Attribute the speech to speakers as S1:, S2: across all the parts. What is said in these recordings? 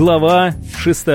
S1: Глава 6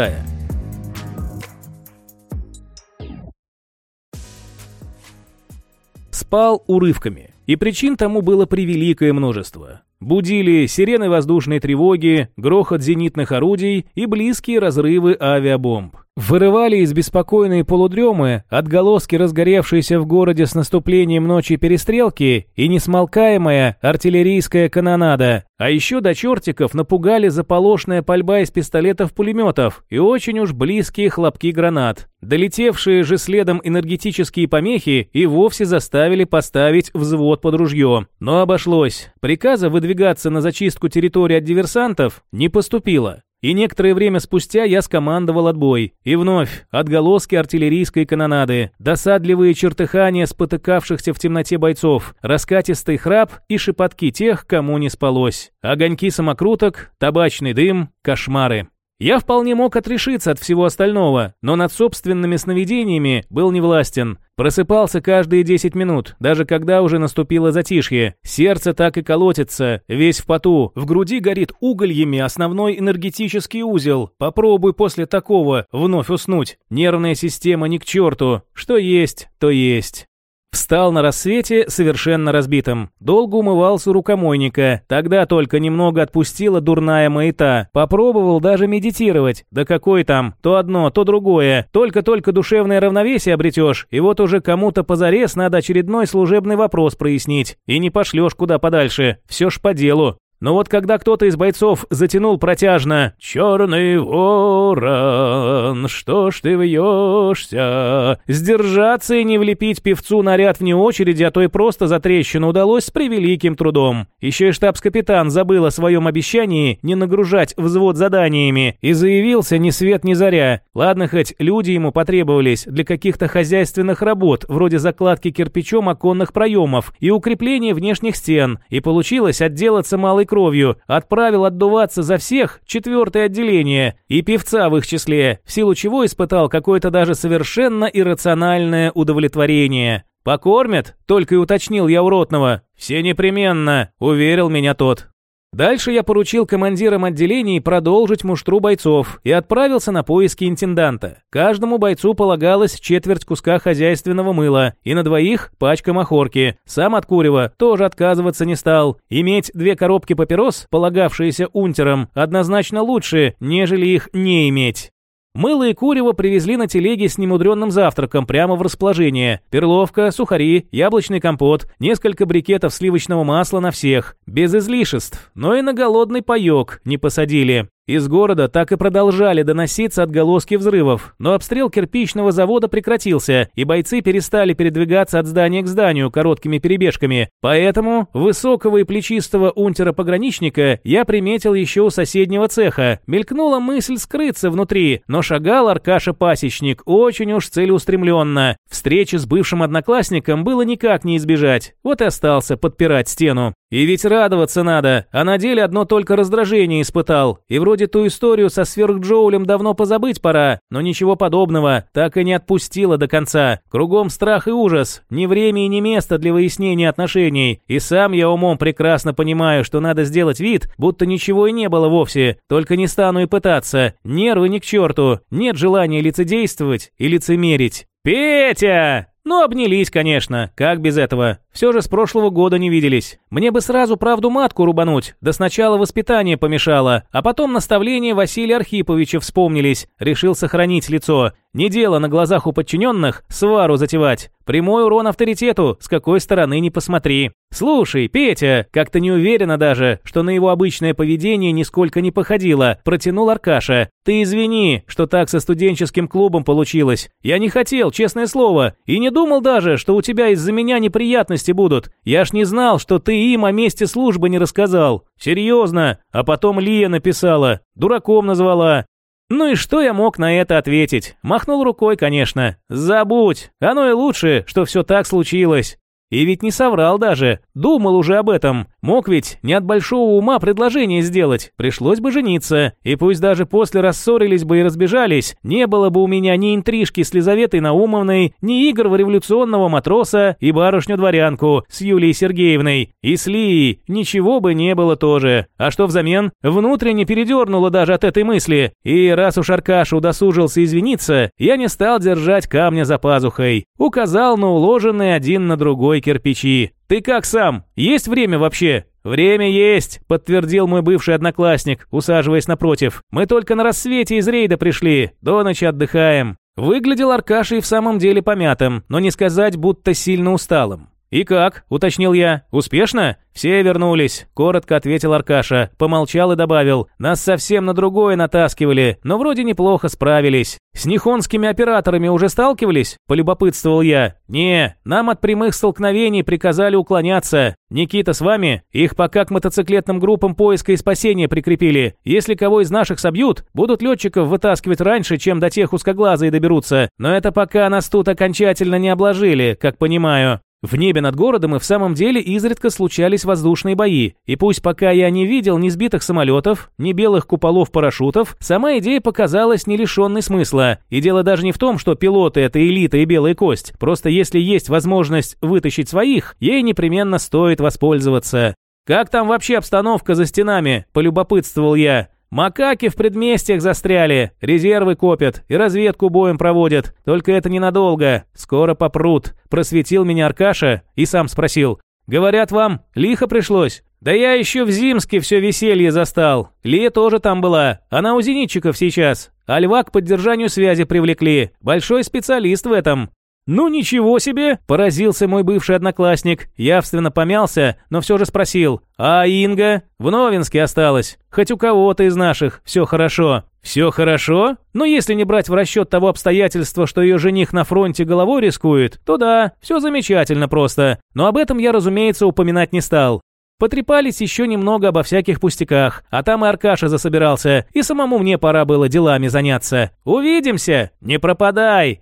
S1: Спал урывками, и причин тому было превеликое множество. Будили сирены воздушной тревоги, грохот зенитных орудий и близкие разрывы авиабомб. Вырывали из беспокойной полудремы отголоски разгоревшейся в городе с наступлением ночи перестрелки и несмолкаемая артиллерийская канонада. А еще до чертиков напугали заполошная пальба из пистолетов-пулеметов и очень уж близкие хлопки гранат. Долетевшие же следом энергетические помехи и вовсе заставили поставить взвод под ружье. Но обошлось. Приказа выдвигаться на зачистку территории от диверсантов не поступило. И некоторое время спустя я скомандовал отбой. И вновь отголоски артиллерийской канонады, досадливые чертыхания спотыкавшихся в темноте бойцов, раскатистый храп и шепотки тех, кому не спалось. Огоньки самокруток, табачный дым, кошмары. Я вполне мог отрешиться от всего остального, но над собственными сновидениями был невластен. Просыпался каждые 10 минут, даже когда уже наступило затишье. Сердце так и колотится, весь в поту. В груди горит угольями основной энергетический узел. Попробуй после такого вновь уснуть. Нервная система ни к черту. Что есть, то есть. Встал на рассвете совершенно разбитым. Долго умывался у рукомойника. Тогда только немного отпустила дурная маята. Попробовал даже медитировать. Да какой там? То одно, то другое. Только-только душевное равновесие обретешь, и вот уже кому-то позарез надо очередной служебный вопрос прояснить. И не пошлешь куда подальше. Все ж по делу. Но вот когда кто-то из бойцов затянул протяжно «Черный ворон, что ж ты вьешься?» Сдержаться и не влепить певцу наряд вне очереди, а то и просто за трещину удалось с превеликим трудом. Еще и штабс-капитан забыл о своем обещании не нагружать взвод заданиями и заявился ни свет ни заря. Ладно, хоть люди ему потребовались для каких-то хозяйственных работ, вроде закладки кирпичом оконных проемов и укрепления внешних стен, и получилось отделаться малой кровью, отправил отдуваться за всех четвертое отделение и певца в их числе, в силу чего испытал какое-то даже совершенно иррациональное удовлетворение. «Покормят?» – только и уточнил я у Ротного. «Все непременно», – уверил меня тот. Дальше я поручил командирам отделений продолжить муштру бойцов и отправился на поиски интенданта. Каждому бойцу полагалось четверть куска хозяйственного мыла и на двоих пачка махорки. Сам от курева тоже отказываться не стал. Иметь две коробки папирос, полагавшиеся унтерам, однозначно лучше, нежели их не иметь. Мыло и курево привезли на телеге с немудренным завтраком прямо в расположение. Перловка, сухари, яблочный компот, несколько брикетов сливочного масла на всех. Без излишеств, но и на голодный паёк не посадили. Из города так и продолжали доноситься отголоски взрывов, но обстрел кирпичного завода прекратился, и бойцы перестали передвигаться от здания к зданию короткими перебежками. Поэтому высокого и плечистого унтера-пограничника я приметил еще у соседнего цеха. Мелькнула мысль скрыться внутри, но шагал Аркаша-пасечник очень уж целеустремленно. Встречи с бывшим одноклассником было никак не избежать, вот и остался подпирать стену. И ведь радоваться надо, а на деле одно только раздражение испытал. И вроде ту историю со сверхджоулем давно позабыть пора, но ничего подобного так и не отпустило до конца. Кругом страх и ужас, ни время и ни место для выяснения отношений. И сам я умом прекрасно понимаю, что надо сделать вид, будто ничего и не было вовсе. Только не стану и пытаться. Нервы ни к черту, нет желания лицедействовать и лицемерить. «Петя!» Ну, обнялись, конечно, как без этого. Все же с прошлого года не виделись. Мне бы сразу правду матку рубануть, да сначала воспитание помешало, а потом наставления Василия Архиповича вспомнились. Решил сохранить лицо. Не дело на глазах у подчиненных свару затевать. Прямой урон авторитету, с какой стороны не посмотри. «Слушай, Петя, как-то не уверена даже, что на его обычное поведение нисколько не походило», протянул Аркаша. «Ты извини, что так со студенческим клубом получилось. Я не хотел, честное слово, и не думал даже, что у тебя из-за меня неприятности будут. Я ж не знал, что ты им о месте службы не рассказал. Серьезно. А потом Лия написала. Дураком назвала. Ну и что я мог на это ответить? Махнул рукой, конечно. Забудь. Оно и лучше, что все так случилось. И ведь не соврал даже. Думал уже об этом. Мог ведь не от большого ума предложение сделать. Пришлось бы жениться. И пусть даже после рассорились бы и разбежались, не было бы у меня ни интрижки с Лизаветой Наумовной, ни игр в революционного матроса и барышню-дворянку с Юлией Сергеевной. И с Лией ничего бы не было тоже. А что взамен? Внутренне передернуло даже от этой мысли. И раз уж Аркаша удосужился извиниться, я не стал держать камня за пазухой. Указал на уложенные один на другой кирпичи. «Ты как сам? Есть время вообще?» «Время есть», — подтвердил мой бывший одноклассник, усаживаясь напротив. «Мы только на рассвете из рейда пришли, до ночи отдыхаем». Выглядел Аркаша и в самом деле помятым, но не сказать, будто сильно усталым. «И как?» – уточнил я. «Успешно?» «Все вернулись», – коротко ответил Аркаша, помолчал и добавил. «Нас совсем на другое натаскивали, но вроде неплохо справились. С нихонскими операторами уже сталкивались?» – полюбопытствовал я. «Не, нам от прямых столкновений приказали уклоняться. Никита с вами? Их пока к мотоциклетным группам поиска и спасения прикрепили. Если кого из наших собьют, будут летчиков вытаскивать раньше, чем до тех узкоглазые доберутся. Но это пока нас тут окончательно не обложили, как понимаю. В небе над городом и в самом деле изредка случались воздушные бои, и пусть пока я не видел ни сбитых самолетов, ни белых куполов парашютов, сама идея показалась не лишенной смысла. И дело даже не в том, что пилоты — это элита и белая кость, просто если есть возможность вытащить своих, ей непременно стоит воспользоваться. «Как там вообще обстановка за стенами?» – полюбопытствовал я. Макаки в предместьях застряли, резервы копят и разведку боем проводят. Только это ненадолго, скоро попрут. Просветил меня Аркаша и сам спросил. Говорят вам, лихо пришлось? Да я еще в Зимске все веселье застал. Лия тоже там была, она у зенитчиков сейчас. А льва к поддержанию связи привлекли. Большой специалист в этом. «Ну ничего себе!» – поразился мой бывший одноклассник. Явственно помялся, но все же спросил. «А Инга?» «В Новинске осталась. Хоть у кого-то из наших. Все хорошо». «Все хорошо? Ну, если не брать в расчет того обстоятельства, что ее жених на фронте головой рискует, то да, все замечательно просто. Но об этом я, разумеется, упоминать не стал. Потрепались еще немного обо всяких пустяках, а там и Аркаша засобирался, и самому мне пора было делами заняться. Увидимся! Не пропадай!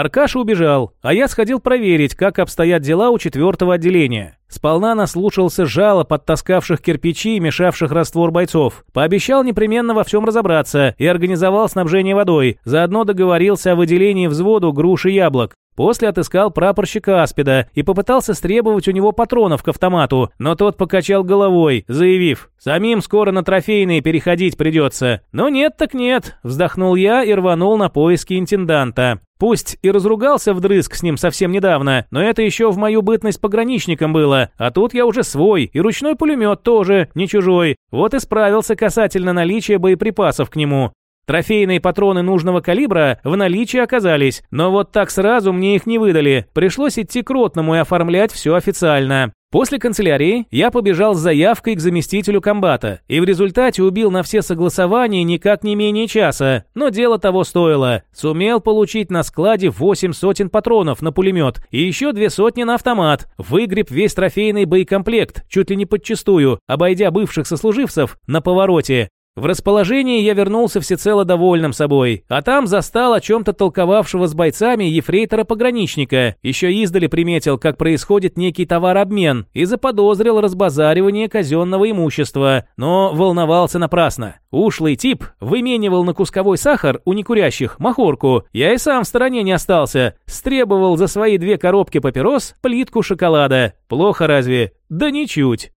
S1: Аркаша убежал, а я сходил проверить, как обстоят дела у четвертого отделения. Сполна наслушался жалоб от таскавших кирпичи и мешавших раствор бойцов. Пообещал непременно во всем разобраться и организовал снабжение водой. Заодно договорился о выделении взводу груш и яблок. После отыскал прапорщика Аспида и попытался стребовать у него патронов к автомату, но тот покачал головой, заявив, «Самим скоро на трофейные переходить придется». «Но нет так нет», вздохнул я и рванул на поиски интенданта. Пусть и разругался вдрызг с ним совсем недавно, но это еще в мою бытность пограничником было, а тут я уже свой, и ручной пулемет тоже, не чужой. Вот и справился касательно наличия боеприпасов к нему. Трофейные патроны нужного калибра в наличии оказались, но вот так сразу мне их не выдали. Пришлось идти к ротному и оформлять все официально. После канцелярии я побежал с заявкой к заместителю комбата и в результате убил на все согласования никак не менее часа, но дело того стоило. Сумел получить на складе 8 сотен патронов на пулемет и еще две сотни на автомат. Выгреб весь трофейный боекомплект, чуть ли не подчистую, обойдя бывших сослуживцев на повороте. В расположении я вернулся всецело довольным собой, а там застал о чем-то толковавшего с бойцами ефрейтора-пограничника, еще издали приметил, как происходит некий товарообмен, и заподозрил разбазаривание казенного имущества, но волновался напрасно. Ушлый тип выменивал на кусковой сахар у некурящих махорку, я и сам в стороне не остался, стребовал за свои две коробки папирос плитку шоколада. Плохо разве? Да ничуть.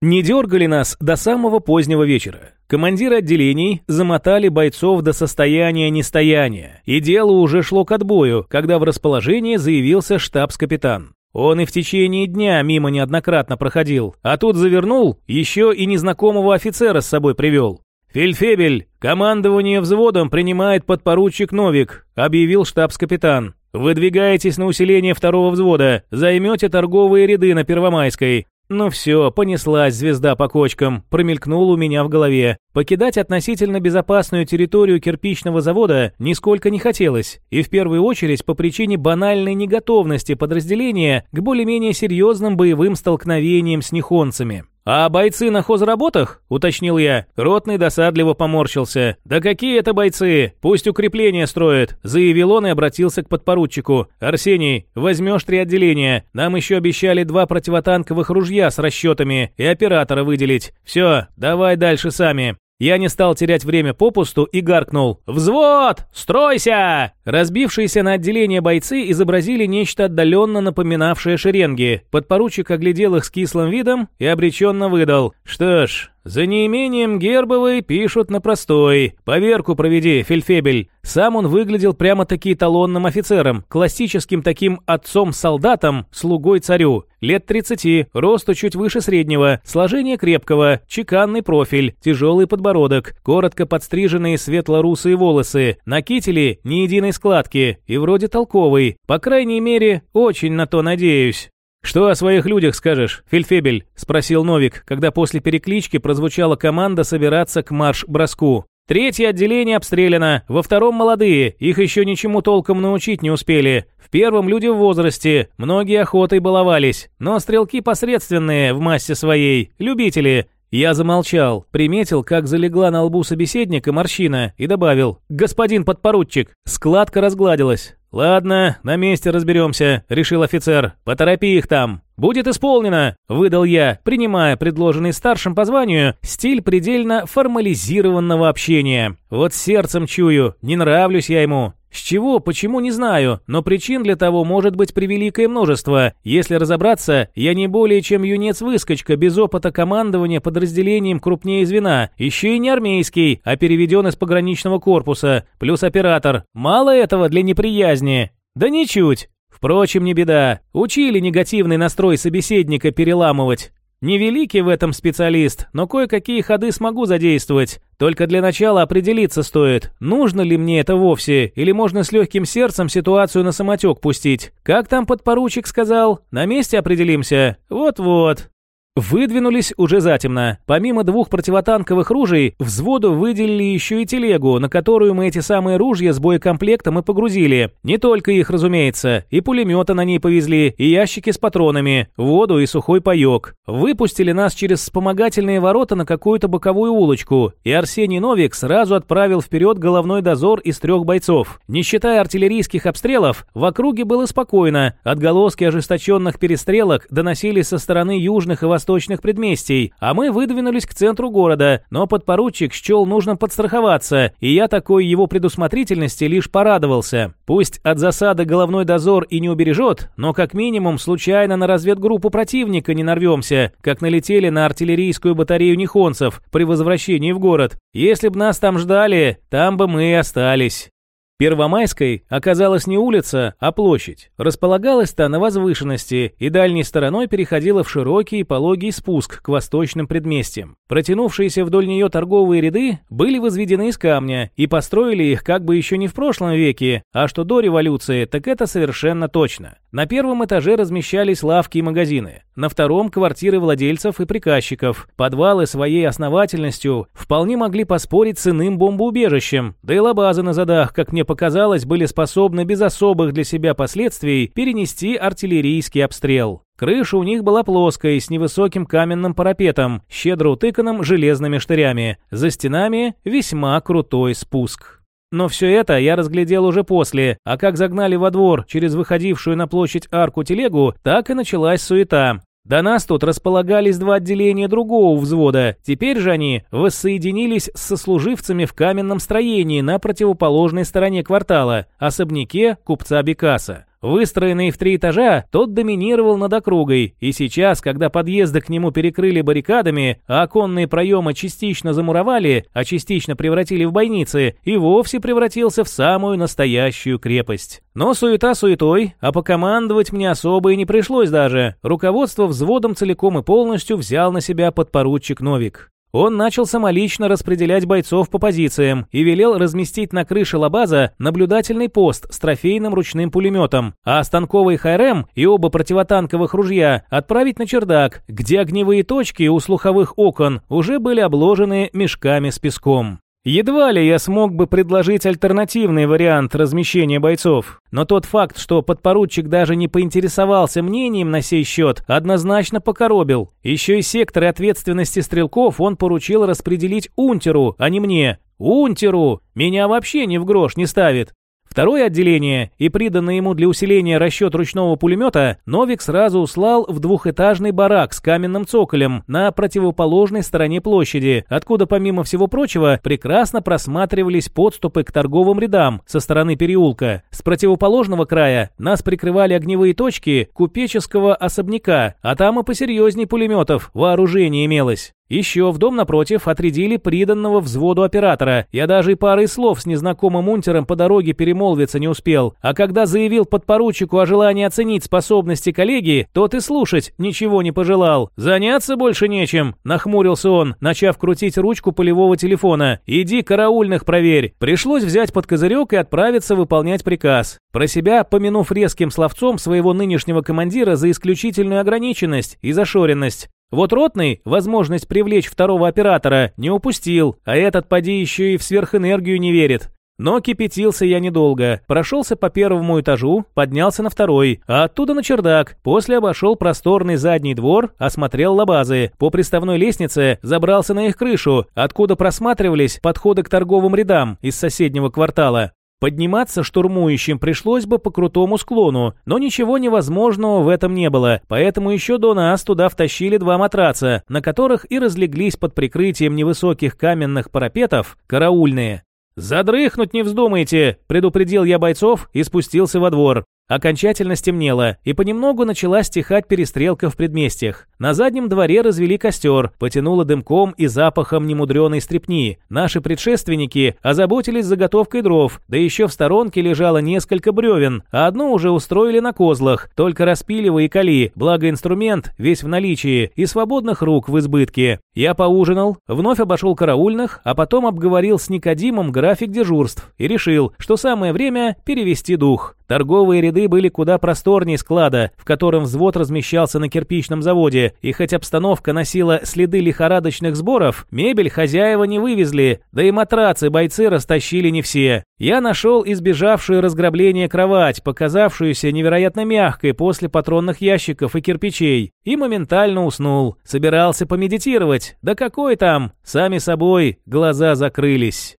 S1: Не дергали нас до самого позднего вечера. Командиры отделений замотали бойцов до состояния нестояния, и дело уже шло к отбою, когда в расположении заявился штабс-капитан. Он и в течение дня мимо неоднократно проходил, а тут завернул, еще и незнакомого офицера с собой привел. «Фельдфебель, командование взводом принимает подпоручик Новик», объявил штабс-капитан. «Выдвигаетесь на усиление второго взвода, займете торговые ряды на Первомайской. Ну все, понеслась звезда по кочкам, промелькнула у меня в голове. Покидать относительно безопасную территорию кирпичного завода нисколько не хотелось, и в первую очередь по причине банальной неготовности подразделения к более-менее серьезным боевым столкновениям с нихонцами. «А бойцы на хозработах?» – уточнил я. Ротный досадливо поморщился. «Да какие это бойцы? Пусть укрепления строят», – заявил он и обратился к подпоручику. «Арсений, возьмешь три отделения. Нам еще обещали два противотанковых ружья с расчетами и оператора выделить. Все, давай дальше сами». Я не стал терять время попусту и гаркнул «Взвод! Стройся!». Разбившиеся на отделение бойцы изобразили нечто отдаленно напоминавшее шеренги. Подпоручик оглядел их с кислым видом и обреченно выдал «Что ж, за неимением гербовой пишут на простой. Поверку проведи, фельфебель. Сам он выглядел прямо-таки эталонным офицером, классическим таким отцом-солдатом, слугой царю. Лет 30, росту чуть выше среднего, сложение крепкого, чеканный профиль, тяжелый подбородок, коротко подстриженные светло-русые волосы, на кителе ни единой складки и вроде толковый. По крайней мере, очень на то надеюсь. «Что о своих людях скажешь, Фельфебель?» – спросил Новик, когда после переклички прозвучала команда собираться к марш-броску. «Третье отделение обстреляно, во втором молодые, их еще ничему толком научить не успели. В первом люди в возрасте, многие охотой баловались, но стрелки посредственные в массе своей, любители». Я замолчал, приметил, как залегла на лбу собеседника морщина и добавил «Господин подпоручик». Складка разгладилась. «Ладно, на месте разберемся», — решил офицер. «Поторопи их там». «Будет исполнено», — выдал я, принимая предложенный старшим по званию стиль предельно формализированного общения. Вот сердцем чую, не нравлюсь я ему. С чего, почему, не знаю, но причин для того может быть превеликое множество. Если разобраться, я не более чем юнец-выскочка без опыта командования подразделением крупнее звена, еще и не армейский, а переведен из пограничного корпуса, плюс оператор. Мало этого для неприязни? Да ничуть. Впрочем, не беда. Учили негативный настрой собеседника переламывать. Невеликий в этом специалист, но кое-какие ходы смогу задействовать. Только для начала определиться стоит, нужно ли мне это вовсе, или можно с легким сердцем ситуацию на самотек пустить. Как там подпоручик сказал? На месте определимся? Вот-вот. Выдвинулись уже затемно. Помимо двух противотанковых ружей, взводу выделили еще и телегу, на которую мы эти самые ружья с боекомплектом и погрузили. Не только их, разумеется, и пулеметы на ней повезли, и ящики с патронами, воду и сухой паек. Выпустили нас через вспомогательные ворота на какую-то боковую улочку, и Арсений Новик сразу отправил вперед головной дозор из трех бойцов. Не считая артиллерийских обстрелов, в округе было спокойно, отголоски ожесточенных перестрелок доносились со стороны южных и восточных восточных предместий, а мы выдвинулись к центру города, но подпоручик счел нужно подстраховаться, и я такой его предусмотрительности лишь порадовался. Пусть от засады головной дозор и не убережет, но как минимум случайно на разведгруппу противника не нарвемся, как налетели на артиллерийскую батарею нихонцев при возвращении в город. Если бы нас там ждали, там бы мы и остались. Первомайской оказалась не улица, а площадь. Располагалась-то на возвышенности и дальней стороной переходила в широкий пологий спуск к восточным предместьям. Протянувшиеся вдоль нее торговые ряды были возведены из камня и построили их как бы еще не в прошлом веке, а что до революции, так это совершенно точно. На первом этаже размещались лавки и магазины, на втором – квартиры владельцев и приказчиков. Подвалы своей основательностью вполне могли поспорить с иным бомбоубежищем, да и лабазы на задах, как мне показалось, были способны без особых для себя последствий перенести артиллерийский обстрел. Крыша у них была плоской, с невысоким каменным парапетом, щедро утыканным железными штырями. За стенами весьма крутой спуск. Но все это я разглядел уже после, а как загнали во двор через выходившую на площадь арку телегу, так и началась суета. До нас тут располагались два отделения другого взвода, теперь же они воссоединились с сослуживцами в каменном строении на противоположной стороне квартала, особняке купца Бекаса. Выстроенный в три этажа, тот доминировал над округой, и сейчас, когда подъезды к нему перекрыли баррикадами, а оконные проемы частично замуровали, а частично превратили в бойницы, и вовсе превратился в самую настоящую крепость. Но суета суетой, а покомандовать мне особо и не пришлось даже. Руководство взводом целиком и полностью взял на себя подпоручик Новик. Он начал самолично распределять бойцов по позициям и велел разместить на крыше лабаза наблюдательный пост с трофейным ручным пулеметом, а станковый ХРМ и оба противотанковых ружья отправить на чердак, где огневые точки у слуховых окон уже были обложены мешками с песком. Едва ли я смог бы предложить альтернативный вариант размещения бойцов, но тот факт, что подпоручик даже не поинтересовался мнением на сей счет, однозначно покоробил. Еще и секторы ответственности стрелков он поручил распределить Унтеру, а не мне. Унтеру! Меня вообще ни в грош не ставит. Второе отделение и приданный ему для усиления расчет ручного пулемета Новик сразу услал в двухэтажный барак с каменным цоколем на противоположной стороне площади, откуда, помимо всего прочего, прекрасно просматривались подступы к торговым рядам со стороны переулка. С противоположного края нас прикрывали огневые точки купеческого особняка, а там и посерьезней пулеметов вооружение имелось. Еще в дом напротив отрядили приданного взводу оператора. Я даже и парой слов с незнакомым унтером по дороге перемолвиться не успел. А когда заявил подпоручику о желании оценить способности коллеги, тот и слушать ничего не пожелал. «Заняться больше нечем», — нахмурился он, начав крутить ручку полевого телефона. «Иди караульных проверь». Пришлось взять под козырек и отправиться выполнять приказ. Про себя, помянув резким словцом своего нынешнего командира за исключительную ограниченность и зашоренность. Вот Ротный возможность привлечь второго оператора не упустил, а этот поди еще и в сверхэнергию не верит. Но кипятился я недолго. Прошелся по первому этажу, поднялся на второй, а оттуда на чердак. После обошел просторный задний двор, осмотрел лабазы. По приставной лестнице забрался на их крышу, откуда просматривались подходы к торговым рядам из соседнего квартала. Подниматься штурмующим пришлось бы по крутому склону, но ничего невозможного в этом не было, поэтому еще до нас туда втащили два матраца, на которых и разлеглись под прикрытием невысоких каменных парапетов караульные. «Задрыхнуть не вздумайте!» – предупредил я бойцов и спустился во двор. Окончательно стемнело, и понемногу начала стихать перестрелка в предместьях. На заднем дворе развели костер, потянуло дымком и запахом немудреной стрепни. Наши предшественники озаботились заготовкой дров, да еще в сторонке лежало несколько бревен, а одно уже устроили на козлах, только распиливай и кали, благо инструмент весь в наличии и свободных рук в избытке. Я поужинал, вновь обошел караульных, а потом обговорил с Никодимом график дежурств и решил, что самое время перевести дух. Торговые ряды были куда просторнее склада, в котором взвод размещался на кирпичном заводе, и хоть обстановка носила следы лихорадочных сборов, мебель хозяева не вывезли, да и матрацы бойцы растащили не все. Я нашел избежавшую разграбления кровать, показавшуюся невероятно мягкой после патронных ящиков и кирпичей, и моментально уснул. Собирался помедитировать, да какой там, сами собой глаза закрылись.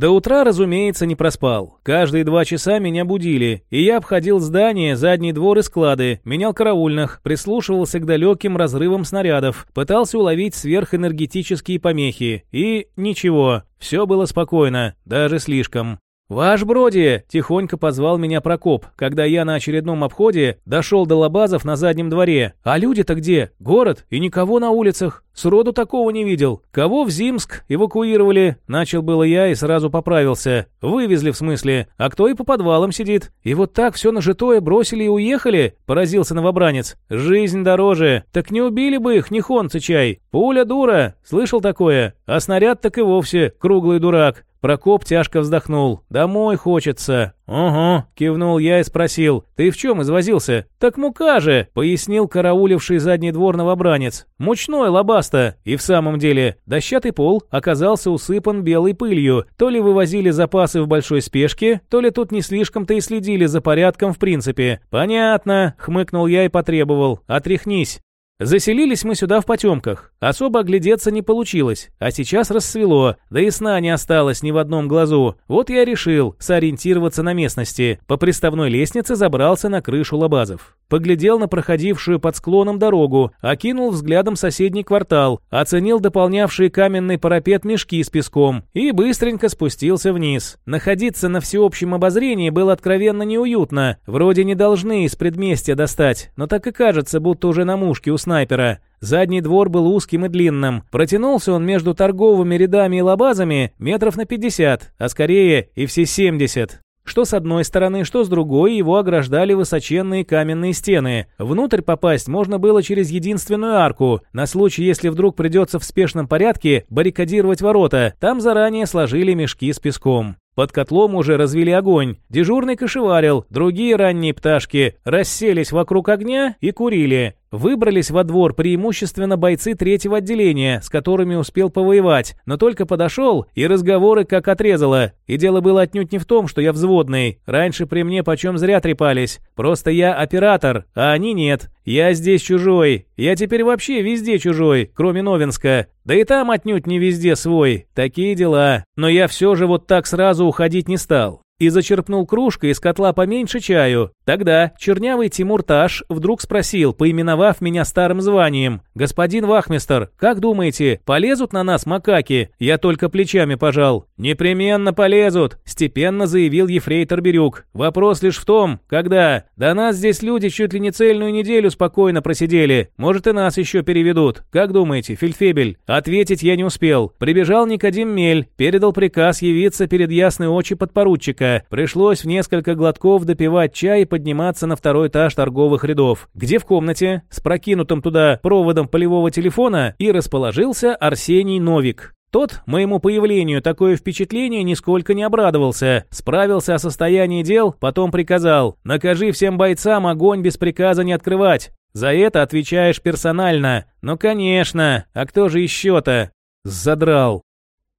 S1: До утра, разумеется, не проспал. Каждые два часа меня будили, и я обходил здание, задний двор и склады, менял караульных, прислушивался к далеким разрывам снарядов, пытался уловить сверхэнергетические помехи. И ничего, все было спокойно, даже слишком. «Ваш Броди!» – тихонько позвал меня Прокоп, когда я на очередном обходе дошел до лабазов на заднем дворе. «А люди-то где? Город? И никого на улицах? Сроду такого не видел. Кого в Зимск эвакуировали?» Начал было я и сразу поправился. «Вывезли, в смысле. А кто и по подвалам сидит? И вот так все нажитое бросили и уехали?» – поразился новобранец. «Жизнь дороже. Так не убили бы их, не хонцы чай. Пуля дура. Слышал такое? А снаряд так и вовсе круглый дурак. Прокоп тяжко вздохнул. «Домой хочется». «Ого», — кивнул я и спросил. «Ты в чем извозился?» «Так мука же», — пояснил карауливший задний двор новобранец. «Мучной лобаста». И в самом деле, дощатый пол оказался усыпан белой пылью. То ли вывозили запасы в большой спешке, то ли тут не слишком-то и следили за порядком в принципе. «Понятно», — хмыкнул я и потребовал. «Отряхнись». Заселились мы сюда в потемках. Особо оглядеться не получилось, а сейчас рассвело, да и сна не осталось ни в одном глазу. Вот я решил сориентироваться на местности. По приставной лестнице забрался на крышу лабазов. Поглядел на проходившую под склоном дорогу, окинул взглядом соседний квартал, оценил дополнявший каменный парапет мешки с песком и быстренько спустился вниз. Находиться на всеобщем обозрении было откровенно неуютно. Вроде не должны из предместья достать, но так и кажется, будто уже на мушке уснули снайпера. Задний двор был узким и длинным. Протянулся он между торговыми рядами и лабазами метров на 50, а скорее и все 70. Что с одной стороны, что с другой его ограждали высоченные каменные стены. Внутрь попасть можно было через единственную арку, на случай, если вдруг придется в спешном порядке баррикадировать ворота. Там заранее сложили мешки с песком. Под котлом уже развели огонь. Дежурный кошеварил, другие ранние пташки расселись вокруг огня и курили. Выбрались во двор преимущественно бойцы третьего отделения, с которыми успел повоевать, но только подошел, и разговоры как отрезало. И дело было отнюдь не в том, что я взводный. Раньше при мне почем зря трепались. Просто я оператор, а они нет. Я здесь чужой. Я теперь вообще везде чужой, кроме Новинска. Да и там отнюдь не везде свой. Такие дела. Но я все же вот так сразу уходить не стал и зачерпнул кружкой из котла поменьше чаю. Тогда чернявый Тимур Таш вдруг спросил, поименовав меня старым званием, «Господин Вахмистер, как думаете, полезут на нас макаки?» Я только плечами пожал. «Непременно полезут», – степенно заявил ефрейтор Бирюк. «Вопрос лишь в том, когда. До нас здесь люди чуть ли не цельную неделю спокойно просидели. Может и нас еще переведут. Как думаете, Фельдфебель?» Ответить я не успел. Прибежал Никодим Мель, передал приказ явиться перед ясной очи подпоручика. Пришлось в несколько глотков допивать чай и подниматься на второй этаж торговых рядов, где в комнате с прокинутым туда проводом полевого телефона и расположился Арсений Новик. Тот моему появлению такое впечатление нисколько не обрадовался. Справился о состоянии дел, потом приказал «Накажи всем бойцам огонь без приказа не открывать». За это отвечаешь персонально. Ну конечно, а кто же еще-то? Задрал.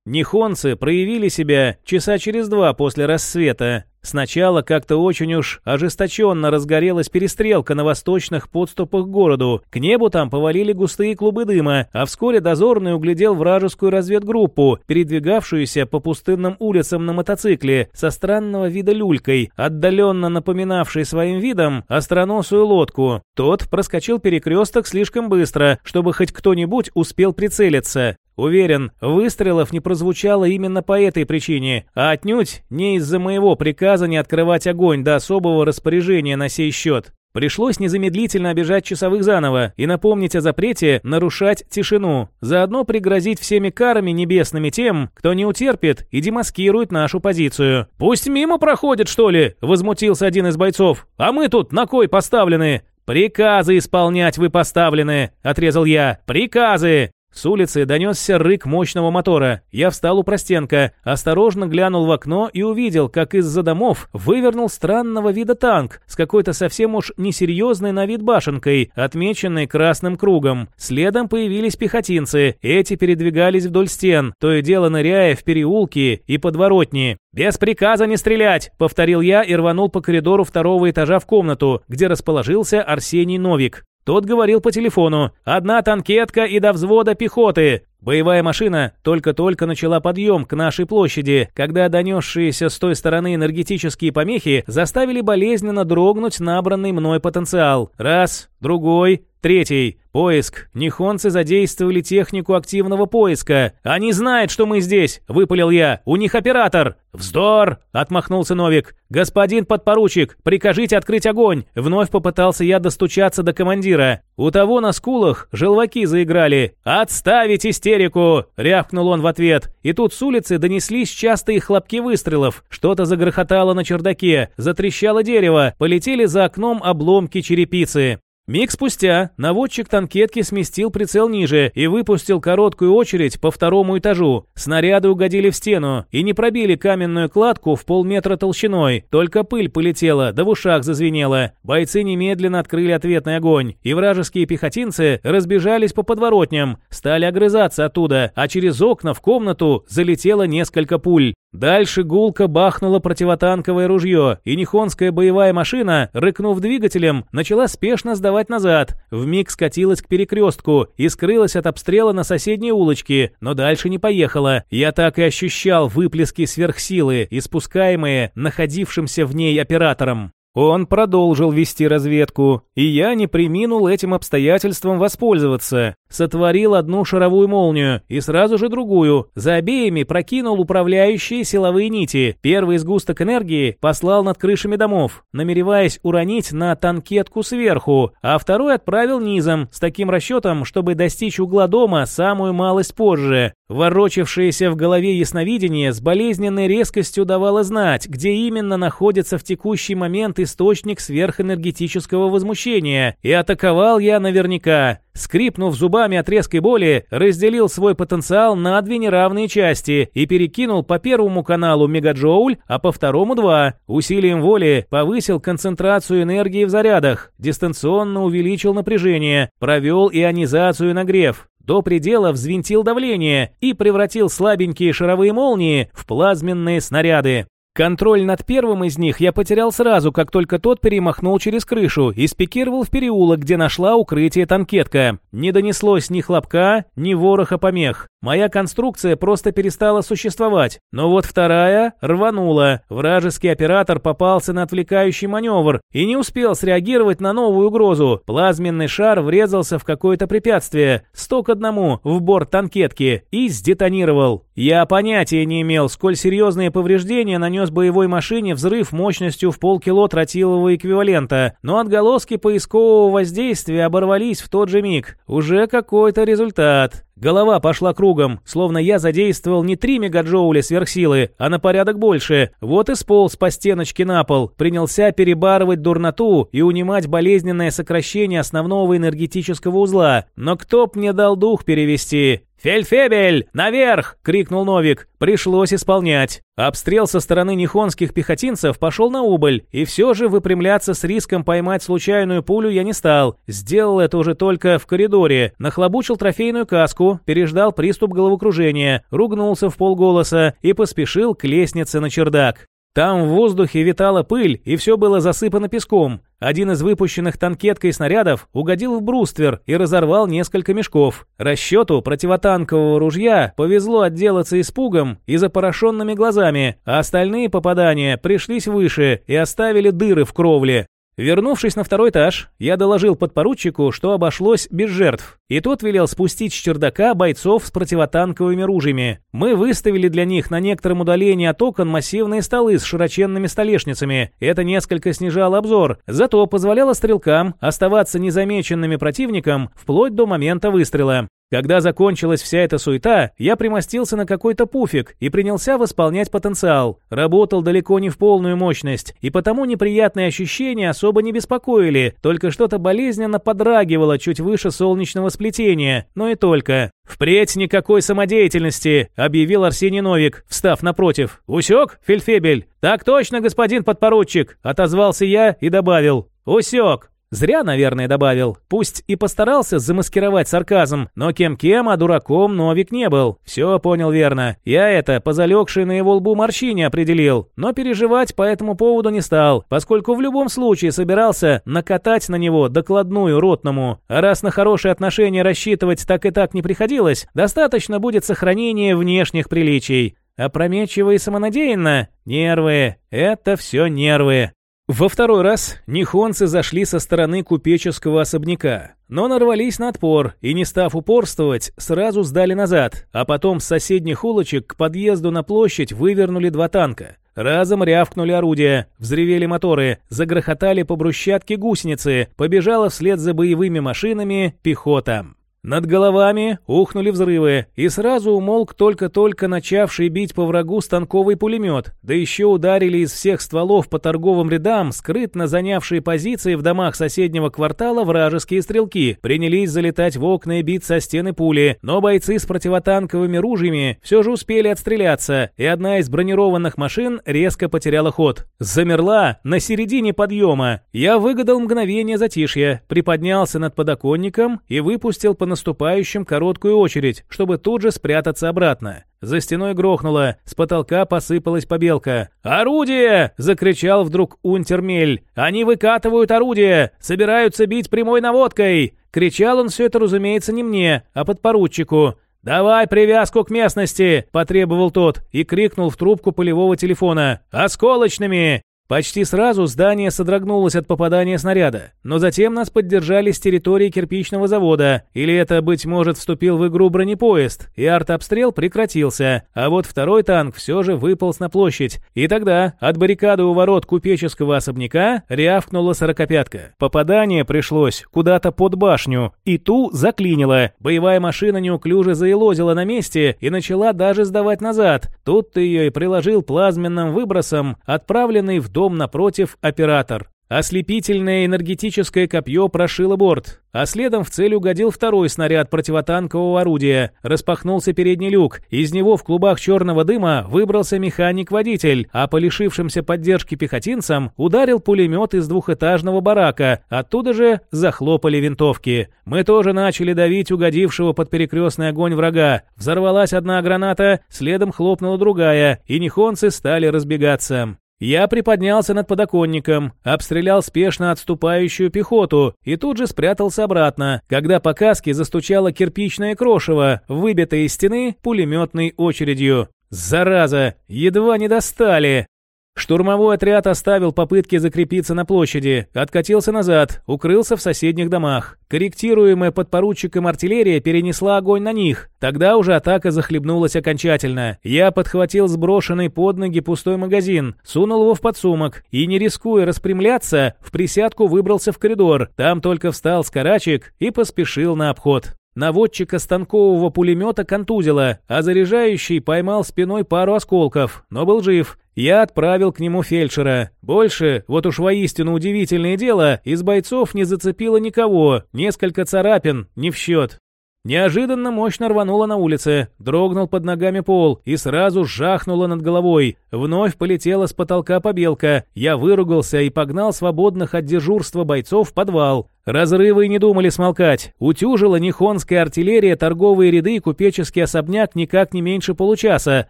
S1: Нихонцы проявили себя часа через два после рассвета. Сначала как-то очень уж ожесточенно разгорелась перестрелка на восточных подступах к городу. К небу там повалили густые клубы дыма, а вскоре дозорный углядел вражескую разведгруппу, передвигавшуюся по пустынным улицам на мотоцикле со странного вида люлькой, отдаленно напоминавшей своим видом остроносую лодку. Тот проскочил перекресток слишком быстро, чтобы хоть кто-нибудь успел прицелиться. Уверен, выстрелов не прозвучало именно по этой причине, а отнюдь не из-за моего приказа не открывать огонь до особого распоряжения на сей счет. Пришлось незамедлительно обижать часовых заново и напомнить о запрете нарушать тишину, заодно пригрозить всеми карами небесными тем, кто не утерпит и демаскирует нашу позицию. «Пусть мимо проходит, что ли?» – возмутился один из бойцов. «А мы тут на кой поставлены?» «Приказы исполнять вы поставлены», – отрезал я. «Приказы! С улицы донесся рык мощного мотора. Я встал у простенка, осторожно глянул в окно и увидел, как из-за домов вывернул странного вида танк с какой-то совсем уж несерьезной на вид башенкой, отмеченной красным кругом. Следом появились пехотинцы. Эти передвигались вдоль стен, то и дело ныряя в переулки и подворотни. «Без приказа не стрелять!» — повторил я и рванул по коридору второго этажа в комнату, где расположился Арсений Новик. Тот говорил по телефону «Одна танкетка и до взвода пехоты». Боевая машина только-только начала подъем к нашей площади, когда донесшиеся с той стороны энергетические помехи заставили болезненно дрогнуть набранный мной потенциал. Раз, другой, Третий. Поиск. Нихонцы задействовали технику активного поиска. Они знают, что мы здесь, выпалил я. У них оператор. Вздор, отмахнулся Новик. Господин подпоручик, прикажите открыть огонь. Вновь попытался я достучаться до командира. У того на скулах желваки заиграли. Отставить истерику, рявкнул он в ответ. И тут с улицы донеслись частые хлопки выстрелов. Что-то загрохотало на чердаке, затрещало дерево, полетели за окном обломки черепицы. Миг спустя наводчик танкетки сместил прицел ниже и выпустил короткую очередь по второму этажу. Снаряды угодили в стену и не пробили каменную кладку в полметра толщиной, только пыль полетела, да в ушах зазвенела. Бойцы немедленно открыли ответный огонь, и вражеские пехотинцы разбежались по подворотням, стали огрызаться оттуда, а через окна в комнату залетело несколько пуль. Дальше гулко бахнуло противотанковое ружье, и Нихонская боевая машина, рыкнув двигателем, начала спешно сдавать назад, вмиг скатилась к перекрестку и скрылась от обстрела на соседней улочке, но дальше не поехала. Я так и ощущал выплески сверхсилы, испускаемые находившимся в ней оператором. Он продолжил вести разведку, и я не приминул этим обстоятельством воспользоваться. Сотворил одну шаровую молнию и сразу же другую. За обеими прокинул управляющие силовые нити. Первый сгусток энергии послал над крышами домов, намереваясь уронить на танкетку сверху, а второй отправил низом, с таким расчетом, чтобы достичь угла дома самую малость позже. Ворочавшееся в голове ясновидение с болезненной резкостью давало знать, где именно находится в текущий момент источник сверхэнергетического возмущения, и атаковал я наверняка. скрипнув зубами от резкой боли, разделил свой потенциал на две неравные части и перекинул по первому каналу мегаджоуль, а по второму два. Усилием воли повысил концентрацию энергии в зарядах, дистанционно увеличил напряжение, провел ионизацию нагрев. До предела взвинтил давление и превратил слабенькие шаровые молнии в плазменные снаряды. Контроль над первым из них я потерял сразу, как только тот перемахнул через крышу и спикировал в переулок, где нашла укрытие танкетка. Не донеслось ни хлопка, ни вороха помех. Моя конструкция просто перестала существовать. Но вот вторая рванула. Вражеский оператор попался на отвлекающий маневр и не успел среагировать на новую угрозу. Плазменный шар врезался в какое-то препятствие, сто к одному, в борт танкетки, и сдетонировал. Я понятия не имел, сколь серьезные повреждения нанес боевой машине взрыв мощностью в полкило тротилового эквивалента, но отголоски поискового воздействия оборвались в тот же миг. Уже какой-то результат. Голова пошла кругом, словно я задействовал не 3 мегаджоуля сверхсилы, а на порядок больше. Вот и сполз по стеночке на пол, принялся перебарывать дурноту и унимать болезненное сокращение основного энергетического узла. Но кто б мне дал дух перевести? «Фельфебель! Наверх!» — крикнул Новик. Пришлось исполнять. Обстрел со стороны нихонских пехотинцев пошел на убыль, и все же выпрямляться с риском поймать случайную пулю я не стал. Сделал это уже только в коридоре. Нахлобучил трофейную каску, переждал приступ головокружения, ругнулся в полголоса и поспешил к лестнице на чердак. Там в воздухе витала пыль, и все было засыпано песком. Один из выпущенных танкеткой снарядов угодил в бруствер и разорвал несколько мешков. Расчету противотанкового ружья повезло отделаться испугом и запорошенными глазами, а остальные попадания пришлись выше и оставили дыры в кровле. Вернувшись на второй этаж, я доложил подпоручику, что обошлось без жертв, и тот велел спустить с чердака бойцов с противотанковыми ружьями. Мы выставили для них на некотором удалении от окон массивные столы с широченными столешницами. Это несколько снижало обзор, зато позволяло стрелкам оставаться незамеченными противником вплоть до момента выстрела. Когда закончилась вся эта суета, я примостился на какой-то пуфик и принялся восполнять потенциал. Работал далеко не в полную мощность, и потому неприятные ощущения особо не беспокоили, только что-то болезненно подрагивало чуть выше солнечного сплетения, но и только. «Впредь никакой самодеятельности», — объявил Арсений Новик, встав напротив. «Усек, Фельфебель?» «Так точно, господин подпоручик», — отозвался я и добавил. «Усек». Зря, наверное, добавил. Пусть и постарался замаскировать сарказм, но кем-кем, а дураком Новик не был. Все понял верно. Я это по залегшей на его лбу морщине определил, но переживать по этому поводу не стал, поскольку в любом случае собирался накатать на него докладную ротному. А раз на хорошие отношения рассчитывать так и так не приходилось, достаточно будет сохранения внешних приличий. Опрометчиво и самонадеянно? Нервы. Это все нервы. Во второй раз нихонцы зашли со стороны купеческого особняка, но нарвались на отпор и, не став упорствовать, сразу сдали назад, а потом с соседних улочек к подъезду на площадь вывернули два танка. Разом рявкнули орудия, взревели моторы, загрохотали по брусчатке гусеницы, побежала вслед за боевыми машинами пехота. Над головами ухнули взрывы, и сразу умолк только-только начавший бить по врагу станковый пулемет, да еще ударили из всех стволов по торговым рядам, скрытно занявшие позиции в домах соседнего квартала вражеские стрелки, принялись залетать в окна и бить со стены пули, но бойцы с противотанковыми ружьями все же успели отстреляться, и одна из бронированных машин резко потеряла ход. Замерла на середине подъема. Я выгадал мгновение затишья, приподнялся над подоконником и выпустил по наступающим короткую очередь, чтобы тут же спрятаться обратно. За стеной грохнуло, с потолка посыпалась побелка. «Орудие!» — закричал вдруг Унтермель. «Они выкатывают орудие! Собираются бить прямой наводкой!» Кричал он все это, разумеется, не мне, а подпоручику. «Давай привязку к местности!» – потребовал тот и крикнул в трубку полевого телефона. «Осколочными!» Почти сразу здание содрогнулось от попадания снаряда, но затем нас поддержали с территории кирпичного завода, или это, быть может, вступил в игру бронепоезд, и артобстрел прекратился, а вот второй танк все же выполз на площадь, и тогда от баррикады у ворот купеческого особняка рявкнула сорокопятка. Попадание пришлось куда-то под башню, и ту заклинило. Боевая машина неуклюже заелозила на месте и начала даже сдавать назад. Тут ты ее и приложил плазменным выбросом, отправленный в дом напротив оператор. Ослепительное энергетическое копье прошило борт, а следом в цель угодил второй снаряд противотанкового орудия. Распахнулся передний люк, из него в клубах черного дыма выбрался механик-водитель, а по лишившимся поддержки пехотинцам ударил пулемет из двухэтажного барака, оттуда же захлопали винтовки. Мы тоже начали давить угодившего под перекрестный огонь врага. Взорвалась одна граната, следом хлопнула другая, и нихонцы стали разбегаться. Я приподнялся над подоконником, обстрелял спешно отступающую пехоту и тут же спрятался обратно, когда по каске застучало кирпичное крошево, выбитое из стены пулеметной очередью. «Зараза! Едва не достали!» Штурмовой отряд оставил попытки закрепиться на площади, откатился назад, укрылся в соседних домах. Корректируемая подпоручиком артиллерия перенесла огонь на них. Тогда уже атака захлебнулась окончательно. Я подхватил сброшенный под ноги пустой магазин, сунул его в подсумок и, не рискуя распрямляться, в присядку выбрался в коридор. Там только встал скорачек и поспешил на обход. Наводчика станкового пулемета контузило, а заряжающий поймал спиной пару осколков, но был жив. Я отправил к нему фельдшера. Больше, вот уж воистину удивительное дело, из бойцов не зацепило никого, несколько царапин, не в счет. Неожиданно мощно рвануло на улице, дрогнул под ногами пол и сразу жахнуло над головой. Вновь полетела с потолка побелка. Я выругался и погнал свободных от дежурства бойцов в подвал. Разрывы не думали смолкать. Утюжила нихонская артиллерия торговые ряды и купеческий особняк никак не меньше получаса.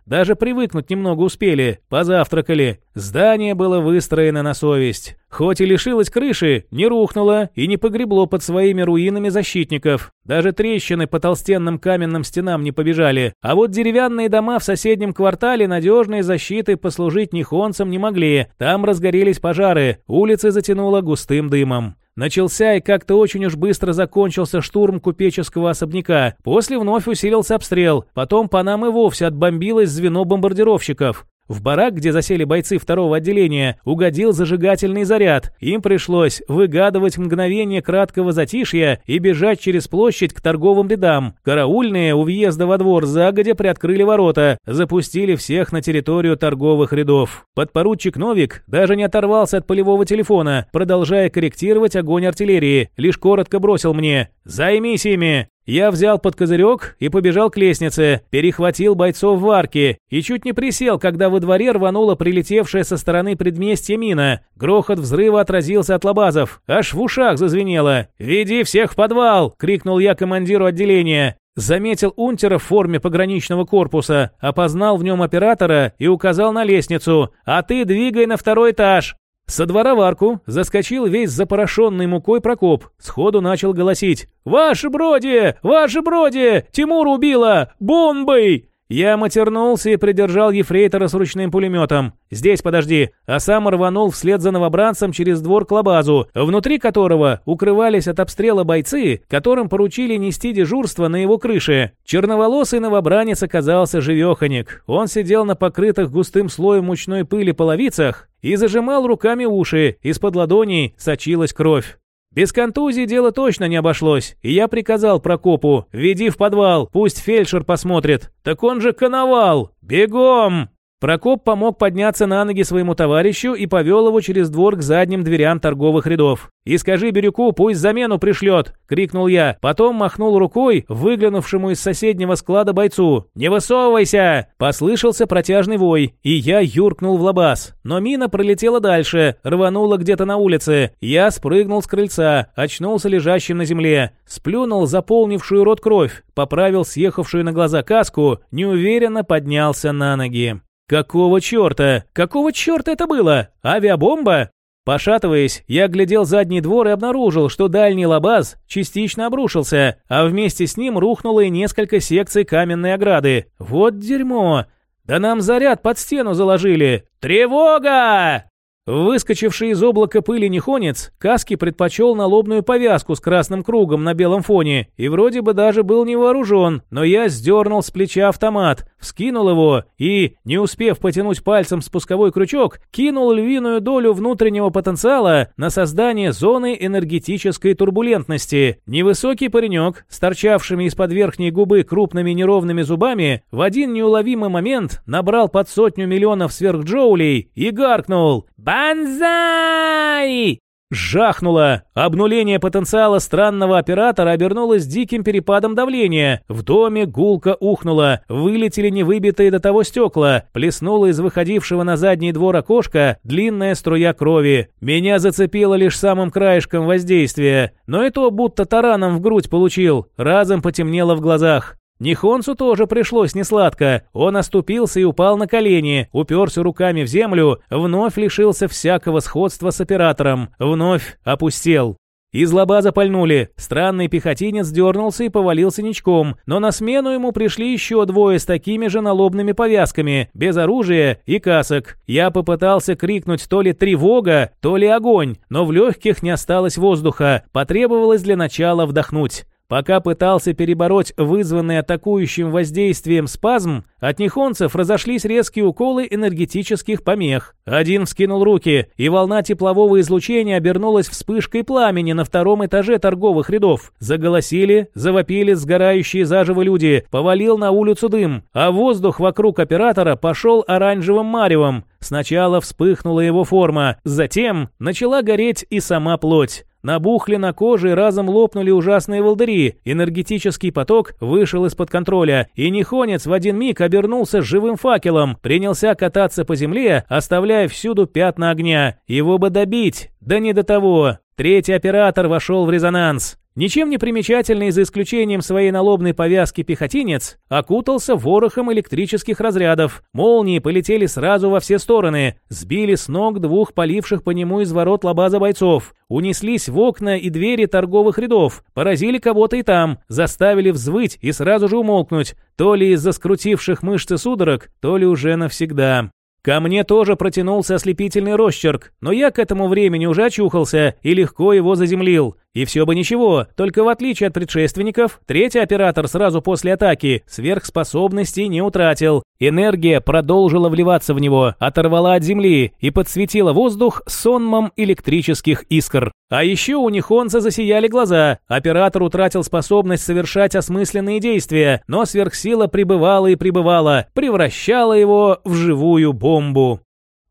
S1: Даже привыкнуть немного успели. Позавтракали. Здание было выстроено на совесть. Хоть и лишилось крыши, не рухнуло и не погребло под своими руинами защитников. Даже трещины по толстенным каменным стенам не побежали. А вот деревянные дома в соседнем квартале надежной защитой послужить нихонцам не могли. Там разгорелись пожары, улицы затянуло густым дымом. Начался и как-то очень уж быстро закончился штурм купеческого особняка. После вновь усилился обстрел. Потом по нам и вовсе отбомбилось звено бомбардировщиков. В барак, где засели бойцы второго отделения, угодил зажигательный заряд. Им пришлось выгадывать мгновение краткого затишья и бежать через площадь к торговым рядам. Караульные у въезда во двор загодя приоткрыли ворота, запустили всех на территорию торговых рядов. Подпоручик Новик даже не оторвался от полевого телефона, продолжая корректировать огонь артиллерии, лишь коротко бросил мне «Займись ими!» Я взял под козырек и побежал к лестнице, перехватил бойцов в арке и чуть не присел, когда во дворе рванула прилетевшая со стороны предместья мина. Грохот взрыва отразился от лабазов, аж в ушах зазвенело. «Веди всех в подвал!» — крикнул я командиру отделения. Заметил унтера в форме пограничного корпуса, опознал в нем оператора и указал на лестницу. «А ты двигай на второй этаж!» Со двора в арку заскочил весь запорошенный мукой Прокоп. Сходу начал голосить. «Ваше броди! Ваше броди! Тимур убила! Бомбой!» Я матернулся и придержал ефрейтора с ручным пулеметом. «Здесь подожди!» А сам рванул вслед за новобранцем через двор к лабазу, внутри которого укрывались от обстрела бойцы, которым поручили нести дежурство на его крыше. Черноволосый новобранец оказался живеханик. Он сидел на покрытых густым слоем мучной пыли половицах и зажимал руками уши, из-под ладоней сочилась кровь. Без контузии дело точно не обошлось, и я приказал Прокопу, веди в подвал, пусть фельдшер посмотрит. Так он же коновал! Бегом! Прокоп помог подняться на ноги своему товарищу и повел его через двор к задним дверям торговых рядов. «И скажи Бирюку, пусть замену пришлет!» — крикнул я. Потом махнул рукой выглянувшему из соседнего склада бойцу. «Не высовывайся!» Послышался протяжный вой, и я юркнул в лабаз. Но мина пролетела дальше, рванула где-то на улице. Я спрыгнул с крыльца, очнулся лежащим на земле. Сплюнул заполнившую рот кровь, поправил съехавшую на глаза каску, неуверенно поднялся на ноги. Какого черта? Какого черта это было? Авиабомба? Пошатываясь, я глядел задний двор и обнаружил, что дальний лабаз частично обрушился, а вместе с ним рухнуло и несколько секций каменной ограды. Вот дерьмо! Да нам заряд под стену заложили! Тревога! Выскочивший из облака пыли нехонец, Каски предпочел налобную повязку с красным кругом на белом фоне и вроде бы даже был не вооружен, но я сдернул с плеча автомат, вскинул его и, не успев потянуть пальцем спусковой крючок, кинул львиную долю внутреннего потенциала на создание зоны энергетической турбулентности. Невысокий паренек, торчавшими из-под верхней губы крупными неровными зубами, в один неуловимый момент набрал под сотню миллионов сверхджоулей и гаркнул «Банзай!» Жахнуло. Обнуление потенциала странного оператора обернулось диким перепадом давления. В доме гулко ухнуло. Вылетели невыбитые до того стекла. Плеснула из выходившего на задний двор окошка длинная струя крови. Меня зацепило лишь самым краешком воздействия. Но и то будто тараном в грудь получил. Разом потемнело в глазах. Нихонцу тоже пришлось несладко. Он оступился и упал на колени, уперся руками в землю, вновь лишился всякого сходства с оператором, вновь опустел. Из лоба запальнули. Странный пехотинец дернулся и повалился ничком, но на смену ему пришли еще двое с такими же налобными повязками, без оружия и касок. Я попытался крикнуть то ли тревога, то ли огонь, но в легких не осталось воздуха. Потребовалось для начала вдохнуть. Пока пытался перебороть вызванный атакующим воздействием спазм, от нихонцев разошлись резкие уколы энергетических помех. Один вскинул руки, и волна теплового излучения обернулась вспышкой пламени на втором этаже торговых рядов. Заголосили, завопили сгорающие заживо люди, повалил на улицу дым, а воздух вокруг оператора пошел оранжевым маревом. Сначала вспыхнула его форма, затем начала гореть и сама плоть. Набухли на коже и разом лопнули ужасные волдыри. Энергетический поток вышел из-под контроля, и Нихонец в один миг обернулся живым факелом, принялся кататься по земле, оставляя всюду пятна огня. Его бы добить, да не до того. Третий оператор вошел в резонанс. Ничем не примечательный, за исключением своей налобной повязки пехотинец, окутался ворохом электрических разрядов. Молнии полетели сразу во все стороны, сбили с ног двух поливших по нему из ворот лабаза бойцов, унеслись в окна и двери торговых рядов, поразили кого-то и там, заставили взвыть и сразу же умолкнуть, то ли из-за скрутивших мышцы судорог, то ли уже навсегда. Ко мне тоже протянулся ослепительный росчерк, но я к этому времени уже очухался и легко его заземлил. И все бы ничего, только в отличие от предшественников, третий оператор сразу после атаки сверхспособностей не утратил. Энергия продолжила вливаться в него, оторвала от земли и подсветила воздух сонмом электрических искр. А еще у Нихонца засияли глаза. Оператор утратил способность совершать осмысленные действия, но сверхсила пребывала и пребывала, превращала его в живую бомбу.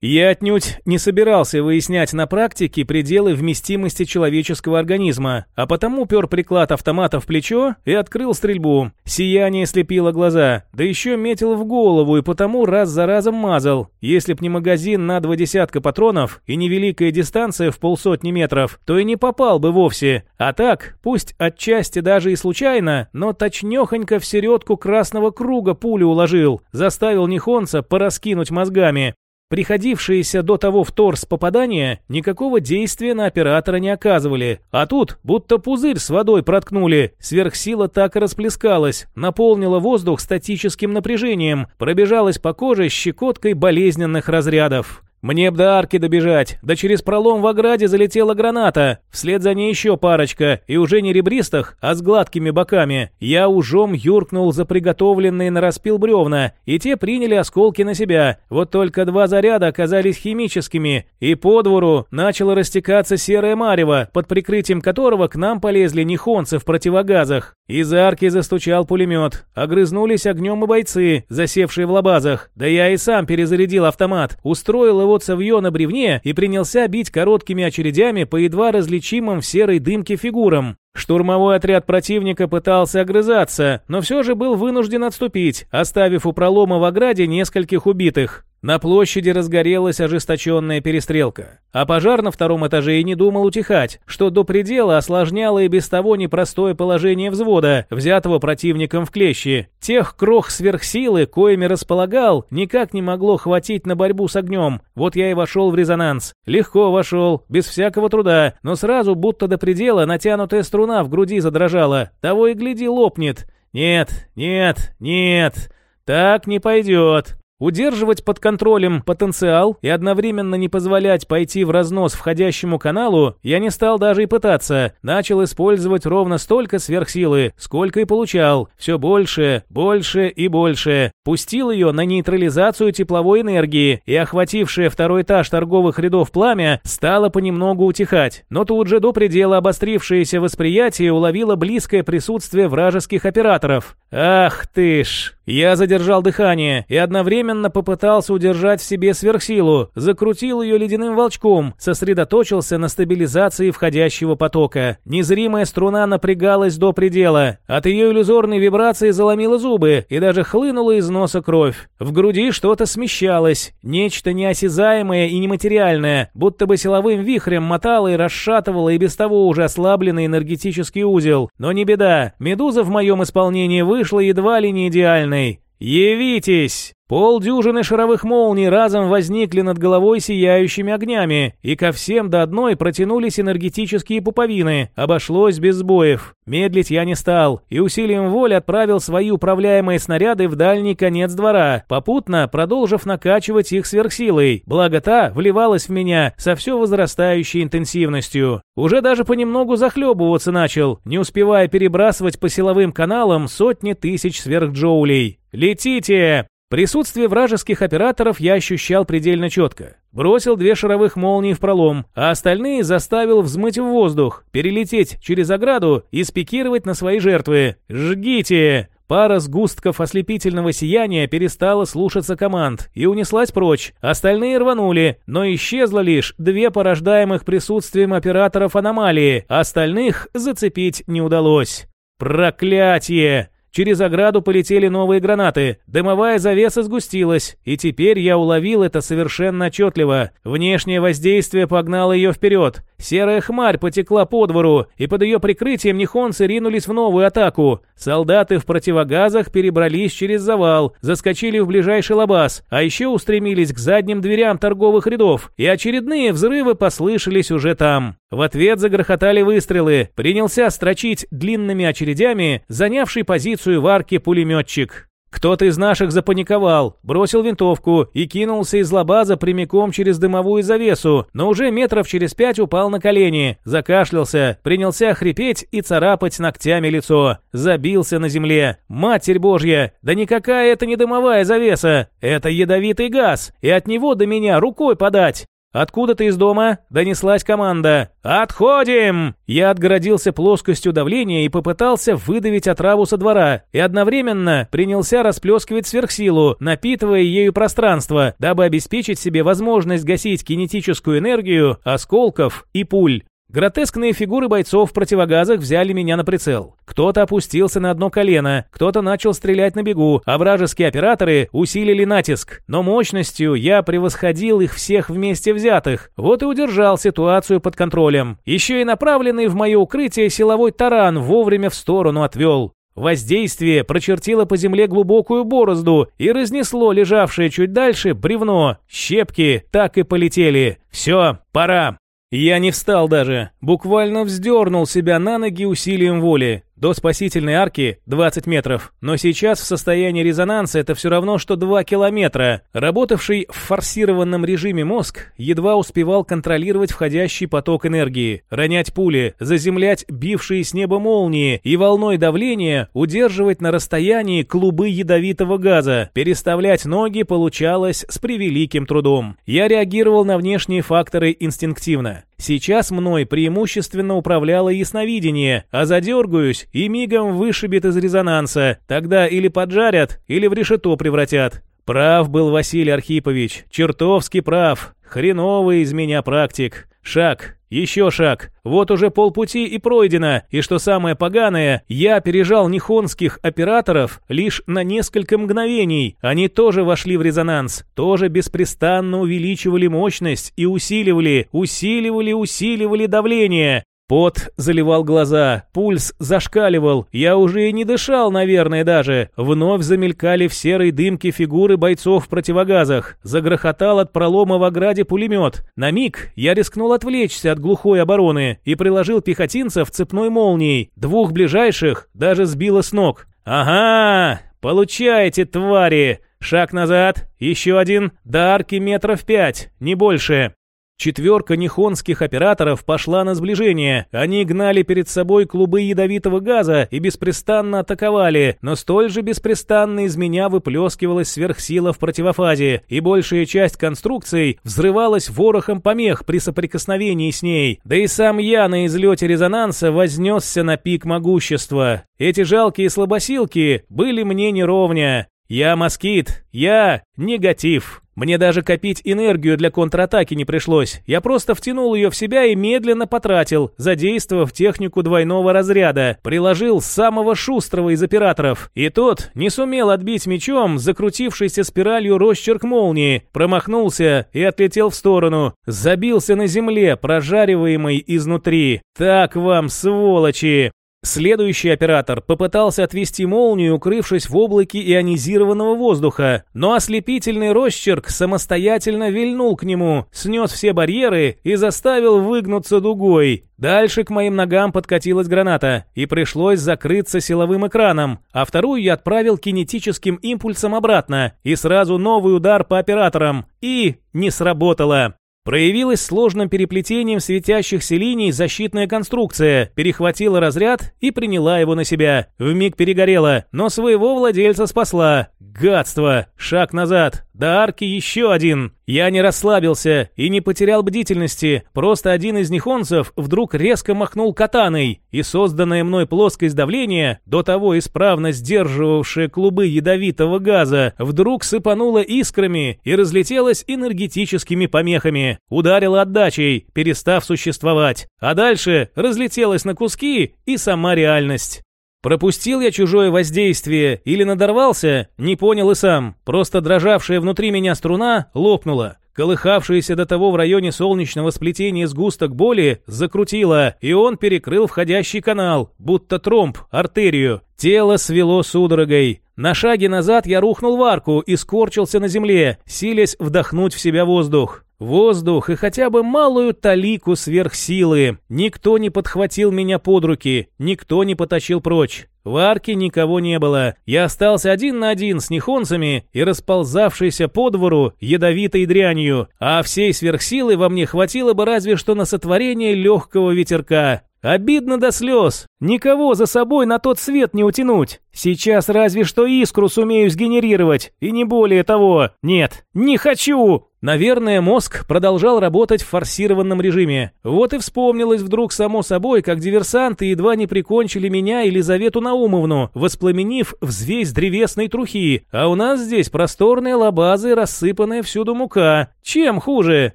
S1: Я отнюдь не собирался выяснять на практике пределы вместимости человеческого организма, а потому пер приклад автомата в плечо и открыл стрельбу. Сияние слепило глаза, да еще метил в голову и потому раз за разом мазал. Если б не магазин на два десятка патронов и невеликая дистанция в полсотни метров, то и не попал бы вовсе. А так, пусть отчасти даже и случайно, но точнёхонько в середку красного круга пулю уложил, заставил Нихонца пораскинуть мозгами. Приходившиеся до того в торс попадания никакого действия на оператора не оказывали, а тут будто пузырь с водой проткнули, сверхсила так и расплескалась, наполнила воздух статическим напряжением, пробежалась по коже щекоткой болезненных разрядов. Мне б до арки добежать, да через пролом в ограде залетела граната, вслед за ней еще парочка, и уже не ребристых, а с гладкими боками. Я ужом юркнул за приготовленные на распил бревна, и те приняли осколки на себя. Вот только два заряда оказались химическими, и по двору начало растекаться серое марево, под прикрытием которого к нам полезли нихонцы в противогазах. Из арки застучал пулемет, огрызнулись огнем и бойцы, засевшие в лабазах. Да я и сам перезарядил автомат, устроил его цевье на бревне и принялся бить короткими очередями по едва различимым в серой дымке фигурам. Штурмовой отряд противника пытался огрызаться, но все же был вынужден отступить, оставив у пролома в ограде нескольких убитых. На площади разгорелась ожесточенная перестрелка, а пожар на втором этаже и не думал утихать, что до предела осложняло и без того непростое положение взвода, взятого противником в клещи. Тех крох сверхсилы, коими располагал, никак не могло хватить на борьбу с огнем. Вот я и вошел в резонанс. Легко вошел, без всякого труда, но сразу будто до предела натянутая струна в груди задрожала. Того и гляди лопнет. Нет, нет, нет, так не пойдет. Удерживать под контролем потенциал и одновременно не позволять пойти в разнос входящему каналу я не стал даже и пытаться. Начал использовать ровно столько сверхсилы, сколько и получал. Все больше, больше и больше. Пустил ее на нейтрализацию тепловой энергии, и охватившее второй этаж торговых рядов пламя стало понемногу утихать. Но тут же до предела обострившееся восприятие уловило близкое присутствие вражеских операторов. Ах ты ж! Я задержал дыхание и одновременно попытался удержать в себе сверхсилу, закрутил ее ледяным волчком, сосредоточился на стабилизации входящего потока. Незримая струна напрягалась до предела. От ее иллюзорной вибрации заломила зубы и даже хлынула из носа кровь. В груди что-то смещалось, нечто неосязаемое и нематериальное, будто бы силовым вихрем мотало и расшатывало и без того уже ослабленный энергетический узел. Но не беда, медуза в моем исполнении вышла едва ли не идеальной. «Явитесь!» Полдюжины шаровых молний разом возникли над головой сияющими огнями, и ко всем до одной протянулись энергетические пуповины, обошлось без сбоев. Медлить я не стал, и усилием воли отправил свои управляемые снаряды в дальний конец двора, попутно продолжив накачивать их сверхсилой, благо та вливалась в меня со все возрастающей интенсивностью. Уже даже понемногу захлебываться начал, не успевая перебрасывать по силовым каналам сотни тысяч сверхджоулей. «Летите!» Присутствие вражеских операторов я ощущал предельно четко. Бросил две шаровых молнии в пролом, а остальные заставил взмыть в воздух, перелететь через ограду и спикировать на свои жертвы. «Жгите!» Пара сгустков ослепительного сияния перестала слушаться команд и унеслась прочь. Остальные рванули, но исчезло лишь две порождаемых присутствием операторов аномалии, остальных зацепить не удалось. «Проклятие!» Через ограду полетели новые гранаты. Дымовая завеса сгустилась, и теперь я уловил это совершенно отчетливо. Внешнее воздействие погнало ее вперед. Серая хмарь потекла по двору, и под ее прикрытием нихонцы ринулись в новую атаку. Солдаты в противогазах перебрались через завал, заскочили в ближайший лабаз, а еще устремились к задним дверям торговых рядов, и очередные взрывы послышались уже там. В ответ загрохотали выстрелы, принялся строчить длинными очередями, занявший позицию в арке пулеметчик. Кто-то из наших запаниковал, бросил винтовку и кинулся из лабаза прямиком через дымовую завесу, но уже метров через пять упал на колени, закашлялся, принялся хрипеть и царапать ногтями лицо. Забился на земле. Матерь Божья, да никакая это не дымовая завеса, это ядовитый газ, и от него до меня рукой подать. Откуда-то из дома донеслась команда «Отходим!». Я отгородился плоскостью давления и попытался выдавить отраву со двора, и одновременно принялся расплескивать сверхсилу, напитывая ею пространство, дабы обеспечить себе возможность гасить кинетическую энергию осколков и пуль. Гротескные фигуры бойцов в противогазах взяли меня на прицел. Кто-то опустился на одно колено, кто-то начал стрелять на бегу, а вражеские операторы усилили натиск. Но мощностью я превосходил их всех вместе взятых. Вот и удержал ситуацию под контролем. Еще и направленный в мое укрытие силовой таран вовремя в сторону отвел. Воздействие прочертило по земле глубокую борозду и разнесло лежавшее чуть дальше бревно. Щепки так и полетели. Все, пора. Я не встал даже, буквально вздернул себя на ноги усилием воли. До спасительной арки 20 метров, но сейчас в состоянии резонанса это все равно, что 2 километра. Работавший в форсированном режиме мозг едва успевал контролировать входящий поток энергии, ронять пули, заземлять бившие с неба молнии и волной давления удерживать на расстоянии клубы ядовитого газа. Переставлять ноги получалось с превеликим трудом. Я реагировал на внешние факторы инстинктивно. Сейчас мной преимущественно управляло ясновидение, а задергаюсь и мигом вышибет из резонанса. Тогда или поджарят, или в решето превратят. Прав был Василий Архипович, чертовски прав. Хреновый из меня практик. Шаг, еще шаг. Вот уже полпути и пройдено. И что самое поганое, я пережал нихонских операторов лишь на несколько мгновений. Они тоже вошли в резонанс, тоже беспрестанно увеличивали мощность и усиливали, усиливали, усиливали давление. Пот заливал глаза, пульс зашкаливал, я уже и не дышал, наверное, даже. Вновь замелькали в серой дымке фигуры бойцов в противогазах. Загрохотал от пролома в ограде пулемет. На миг я рискнул отвлечься от глухой обороны и приложил пехотинцев цепной молнией. Двух ближайших даже сбило с ног. «Ага, получайте, твари!» Шаг назад, еще один, до арки метров пять, не больше. Четверка нихонских операторов пошла на сближение. Они гнали перед собой клубы ядовитого газа и беспрестанно атаковали, но столь же беспрестанно из меня выплескивалась сверхсила в противофазе, и большая часть конструкций взрывалась ворохом помех при соприкосновении с ней. Да и сам я на излете резонанса вознесся на пик могущества. Эти жалкие слабосилки были мне неровня. Я москит, я негатив. Мне даже копить энергию для контратаки не пришлось. Я просто втянул ее в себя и медленно потратил, задействовав технику двойного разряда. Приложил самого шустрого из операторов. И тот не сумел отбить мечом закрутившийся спиралью росчерк молнии, промахнулся и отлетел в сторону. Забился на земле, прожариваемый изнутри. Так вам, сволочи! Следующий оператор попытался отвести молнию, укрывшись в облаке ионизированного воздуха, но ослепительный росчерк самостоятельно вильнул к нему, снес все барьеры и заставил выгнуться дугой. Дальше к моим ногам подкатилась граната, и пришлось закрыться силовым экраном, а вторую я отправил кинетическим импульсом обратно, и сразу новый удар по операторам, и не сработало. Проявилась сложным переплетением светящихся линий защитная конструкция, перехватила разряд и приняла его на себя. Вмиг перегорела, но своего владельца спасла. Гадство! Шаг назад. До арки еще один. Я не расслабился и не потерял бдительности. Просто один из нихонцев вдруг резко махнул катаной, и созданная мной плоскость давления, до того исправно сдерживавшая клубы ядовитого газа, вдруг сыпанула искрами и разлетелась энергетическими помехами. Ударила отдачей, перестав существовать. А дальше разлетелась на куски и сама реальность. Пропустил я чужое воздействие или надорвался, не понял и сам. Просто дрожавшая внутри меня струна лопнула. Колыхавшийся до того в районе солнечного сплетения сгусток боли закрутило, и он перекрыл входящий канал, будто тромб, артерию. Тело свело судорогой. На шаге назад я рухнул в арку и скорчился на земле, силясь вдохнуть в себя воздух. Воздух и хотя бы малую талику сверхсилы. Никто не подхватил меня под руки, никто не потащил прочь. В арке никого не было. Я остался один на один с нихонцами и расползавшийся по двору ядовитой дрянью, а всей сверхсилы во мне хватило бы разве что на сотворение легкого ветерка. Обидно до слез. Никого за собой на тот свет не утянуть. Сейчас разве что искру сумею сгенерировать, и не более того. Нет, не хочу. Наверное, мозг продолжал работать в форсированном режиме. Вот и вспомнилось вдруг само собой, как диверсанты едва не прикончили меня и Лизавету Наумовну, воспламенив взвесь древесной трухи, а у нас здесь просторные лабазы, рассыпанная всюду мука. Чем хуже?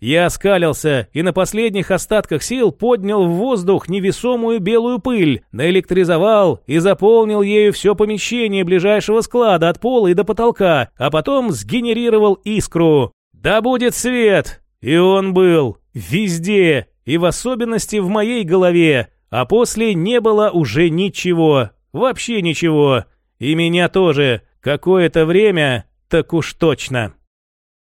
S1: Я оскалился и на последних остатках сил поднял в воздух невесомую белую пыль, наэлектризовал и заполнил ею все помещение ближайшего склада от пола и до потолка, а потом сгенерировал искру. Да будет свет! И он был везде, и в особенности в моей голове, а после не было уже ничего, вообще ничего. И меня тоже, какое-то время, так уж точно.